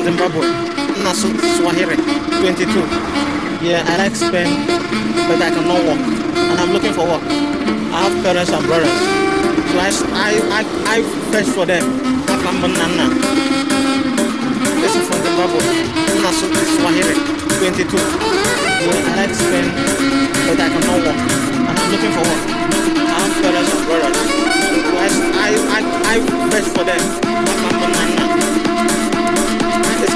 from Zimbabwe, Nasu Swahili, 22. Yeah, I like Spain, but I cannot work, and I'm looking for work. I have parents and brothers, so I, I, I, I fetch for them. That's my banana. This is from Zimbabwe, Nasu Swahili, 22. Yeah, I like Spain, but I cannot work, and I'm looking for work. I have parents and brothers, so I, I, I, I fetch for them. That's my banana.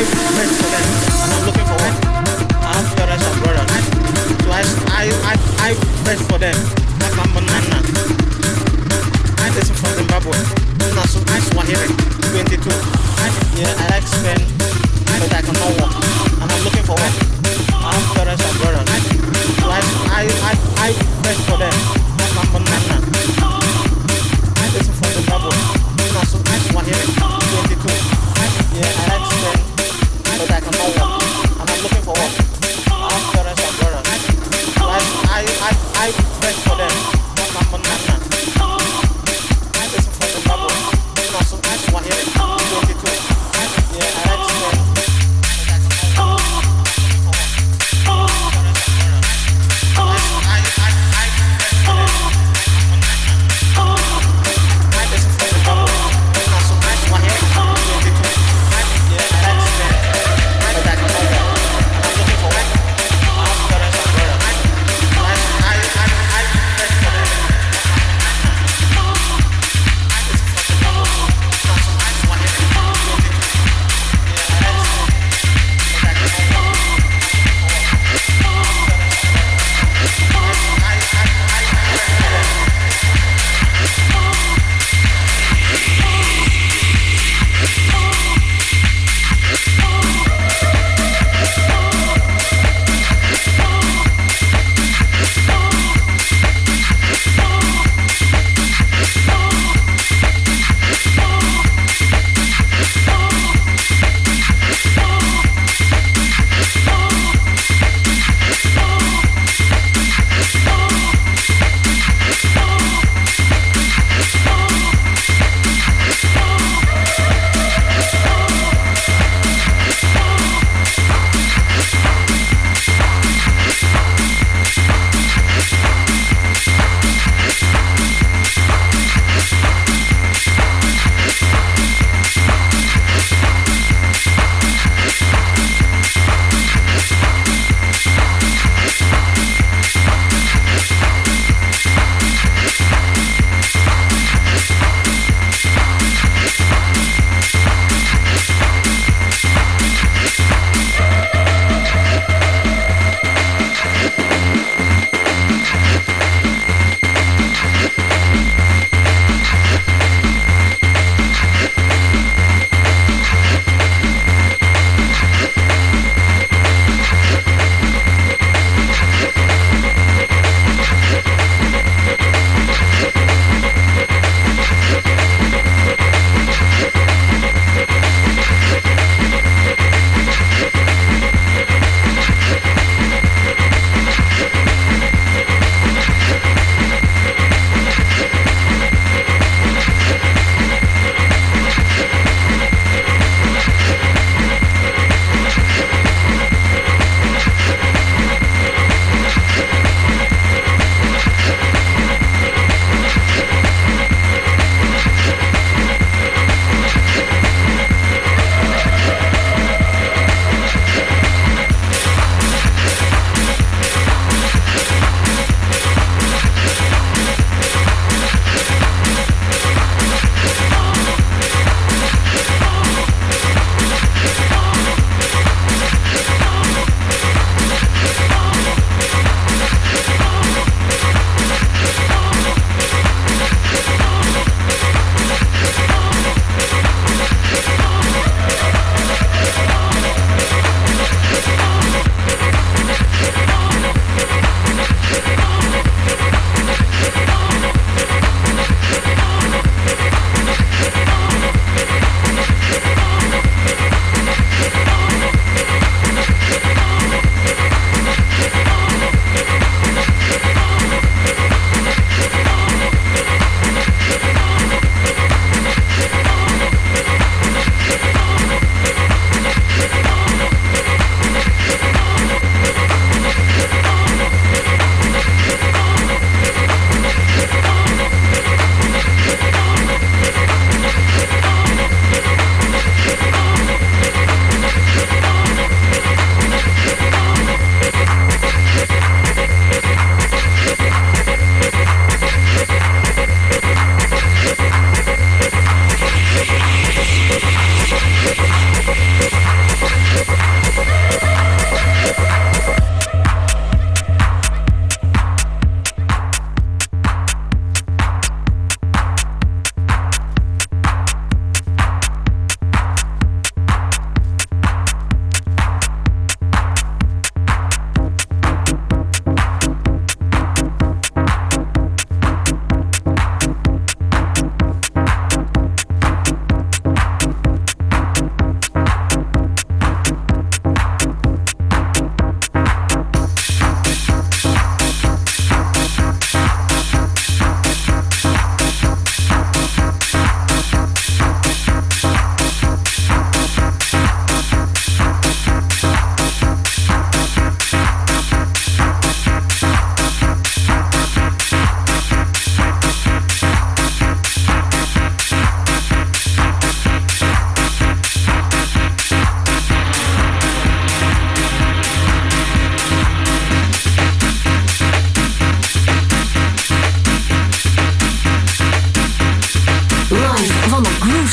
I made for them. I'm looking for it. I'm the I of brother. So I, I, I, I made for them. Like I'm banana. I'm person from Zimbabwe. Now, so I'm Swahili, 22. I, yeah, I like Spain, but I cannot walk. And I'm looking for it. I'm the I of brother. So I, I, I, I made for them. Like I'm banana.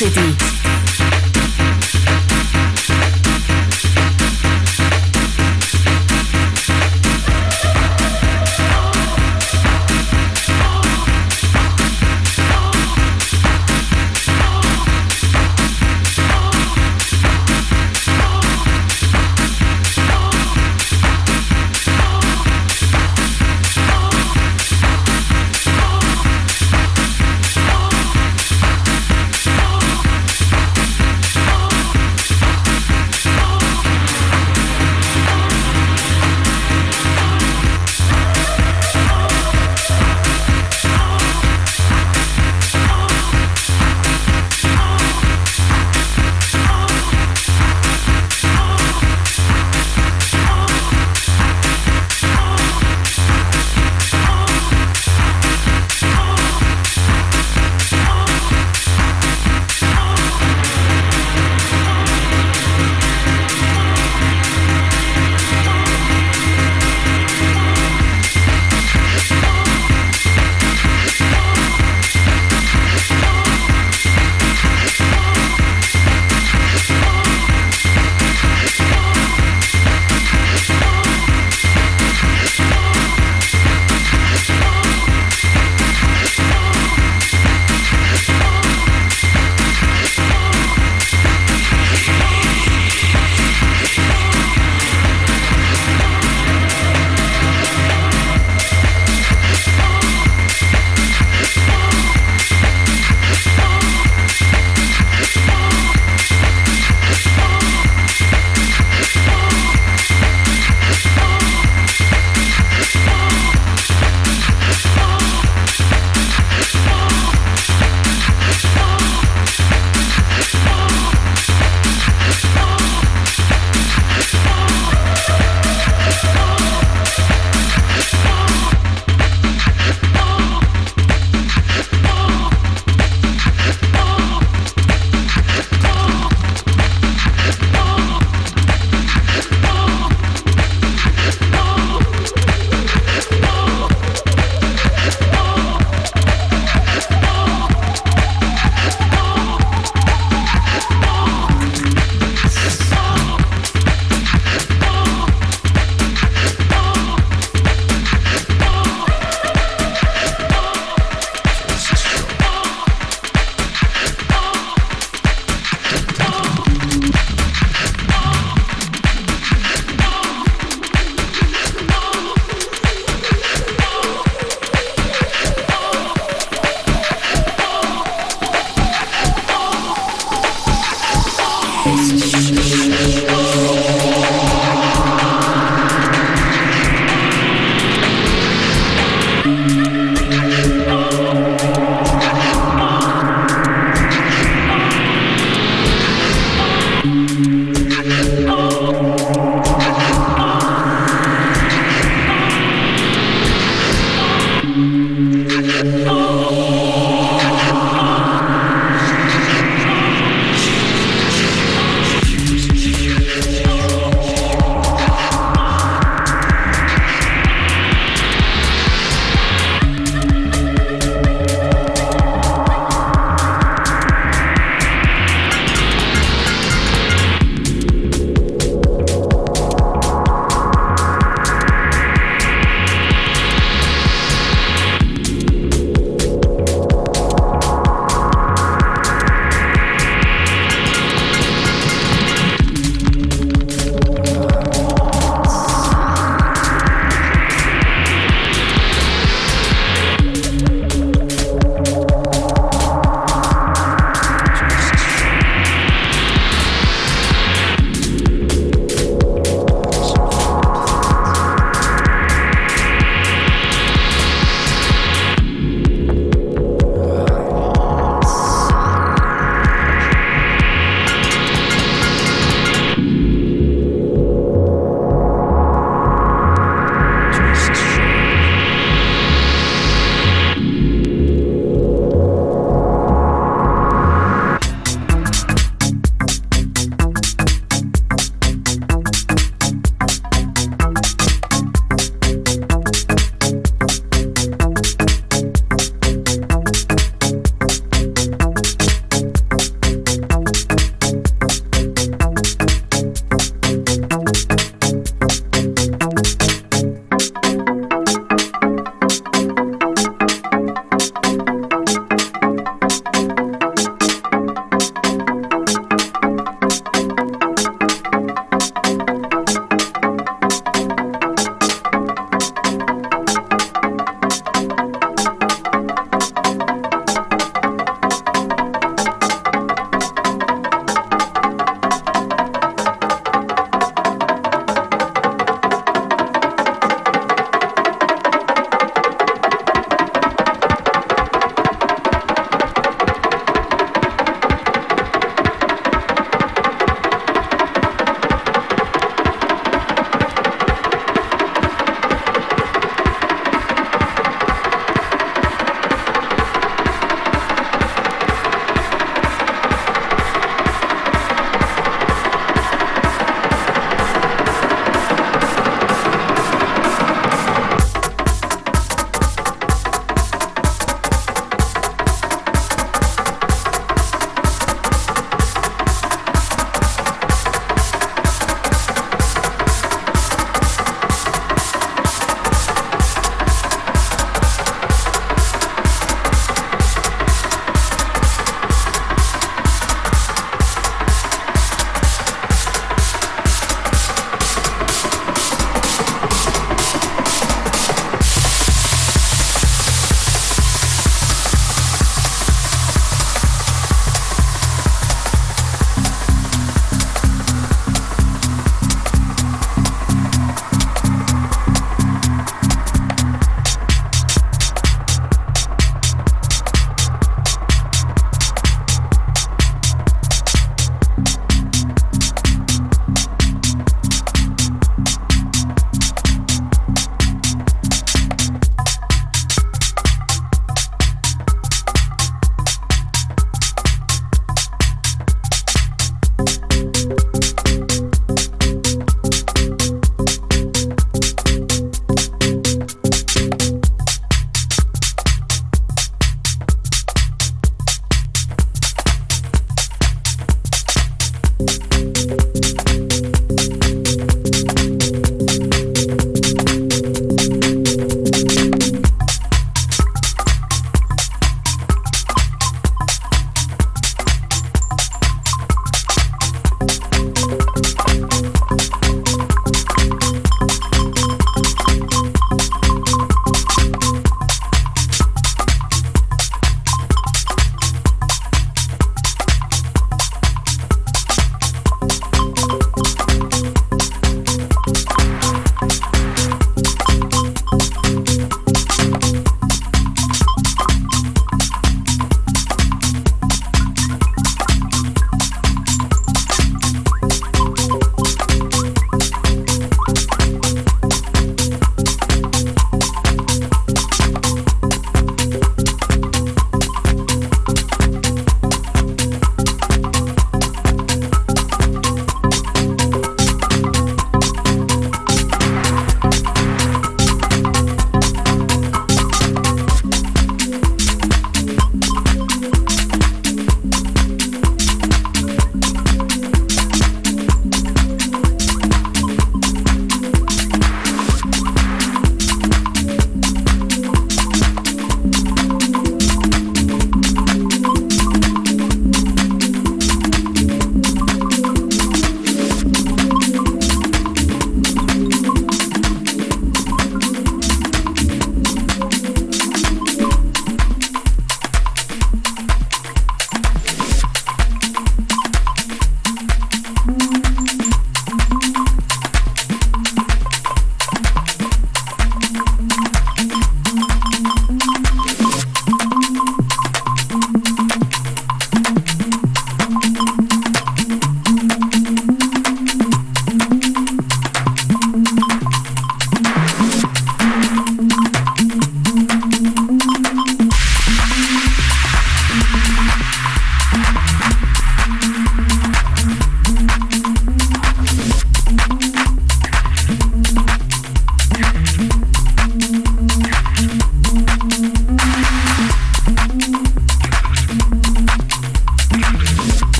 City.